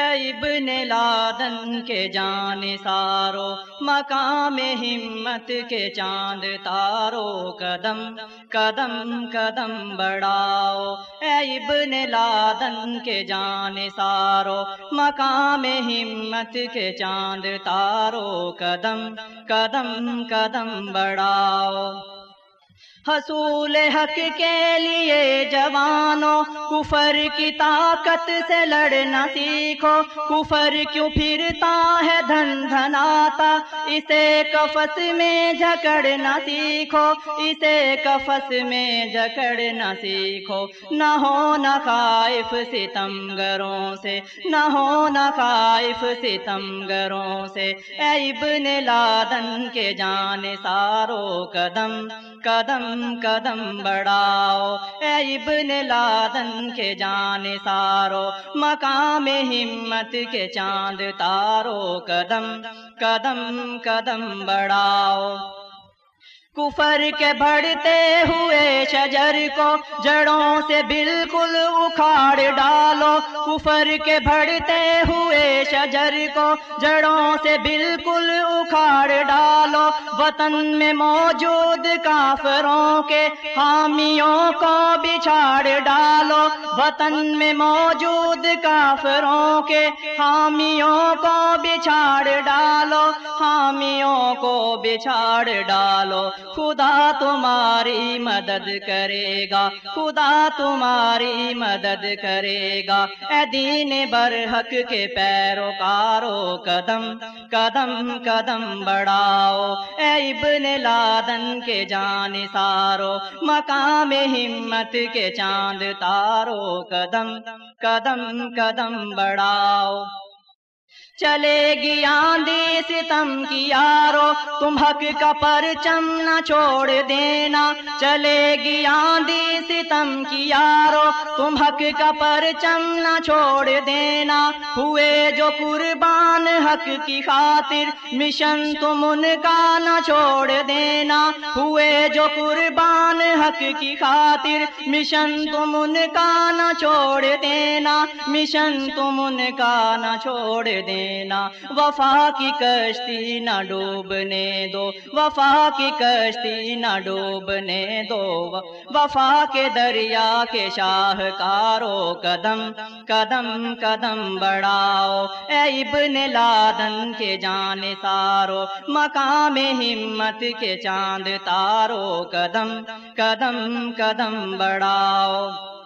ابن لادن کے جان سارو، مقام ہمت کے چاند تارو، قدم قدم قدم بڑھاؤ۔ اے ابن لادن کے جان سارو، مقام ہمت کے چاند تارو، قدم قدم قدم بڑھاؤ۔ حصول حق کے لیے جوانوں کفر کی طاقت سے لڑنا سیکھو۔ کفر کیوں پھرتا ہے، دھن دھناتا۔ اسے کفس میں جھکڑنا سیکھو۔ اسے کفس میں جھکڑنا سیکھو۔ نہ ہو نہ خائف ستمگروں سے، نہ ہو نہ خائف ستمگروں سے۔ اے ابن لادن کے جان سارو قدم قدم قدم بڑھاؤ۔ اے ابن لادن کے جان سارو مقام ہمت کے چاند تارو قدم قدم قدم بڑھاؤ۔ کفر کے بڑھتے ہوئے شجر کو جڑوں سے بالکل اکھاڑ ڈالو۔ کفر کے بڑھتے ہوئے شجر کو جڑوں سے بالکل اکھاڑ ڈالو۔ وطن میں موجود کافروں کے حامیوں کو بچھاڑ ڈالو۔ وطن میں موجود کافروں کے حامیوں کو بچھاڑ ڈالو۔ حامیوں کو بچھاڑ ڈالو۔ خدا تمہاری مدد کرے گا۔ خدا تمہاری مدد کرے گا۔ اے دین برحق کے پیروکارو، قدم قدم قدم بڑھاؤ۔ اے ابن لادن کے جان سارو، مقام ہمت کے چاند تارو۔ قدم قدم قدم بڑھاؤ۔ چلے گی آندھی ستم کی یارو، تم حق کا پرچم نہ چھوڑ دینا۔ چلے گی آندھی ستم کی یارو، تم حق کا پرچم نہ چھوڑ دینا۔ ہوئے جو قربان حق کی خاطر، مشن تم ان کا نہ چھوڑ دینا۔ ہوئے جو قربان حق کی خاطر، مشن تم ان کا نہ چھوڑ دینا۔ مشن تم ان کا نہ چھوڑ دینا۔ وفا کی کشتی نہ ڈوبنے دو وفا کی کشتی نہ ڈوبنے دو وفا کے دریا کے شاہکارو قدم قدم قدم بڑھاؤ۔ اے ابن لادن کے جان سارو مقام ہمت کے چاند تارو قدم قدم قدم بڑھاؤ۔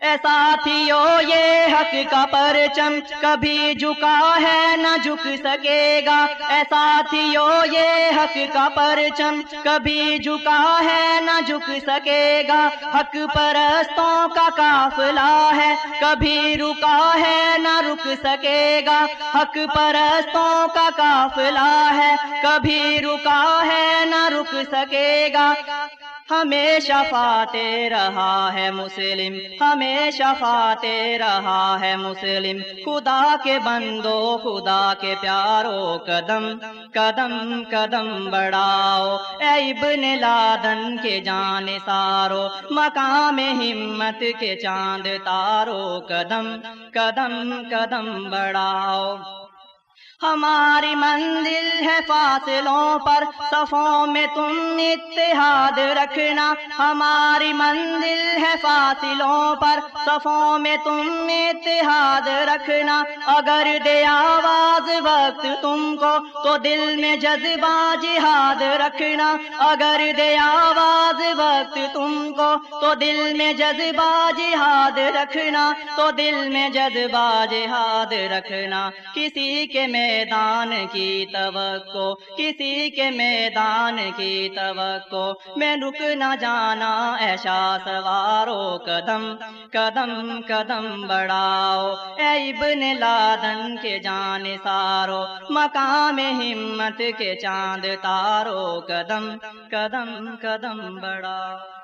اے ساتھیو، یہ حق کا پرچم کبھی جھکا ہے نہ جھک سکے گا۔ اے ساتھیو، یہ حق کا پرچم کبھی جھکا ہے نہ جھک سکے گا۔ حق پرستوں کا قافلہ ہے، کبھی رکا ہے نہ رک سکے گا۔ حق پرستوں کا قافلہ ہے، کبھی رکا ہے نہ رک سکے گا۔ ہمیشہ فاتح رہا ہے مسلم ہمیشہ فاتح رہا ہے مسلم۔ خدا کے بندو خدا کے پیارو قدم قدم قدم بڑھاؤ۔ اے ابن لادن کے جان سارو مقام ہمت کے چاند تارو قدم قدم قدم بڑھاؤ۔ ہماری منزل ہے فاصلوں پر، صفوں میں تم اتحاد رکھنا۔ ہماری منزل ہے فاصلوں پر، صفوں میں تم اتحاد رکھنا۔ اگر دے آواز وقت تم کو، تو دل میں جذبہ جہاد رکھنا۔ اگر دے آواز وقت تم کو، تو دل میں جذبہ جہاد رکھنا۔ تو دل میں جذبہ جہاد رکھنا۔ کسی کے میں میدان کی توقع، کسی کے میدان کی توقع۔ میں رک نہ جانا ایشا سوارو قدم قدم قدم بڑھاؤ۔ اے ابن لادن کے جان سارو، مقام ہمت کے چاند تارو۔ قدم قدم قدم بڑھاؤ۔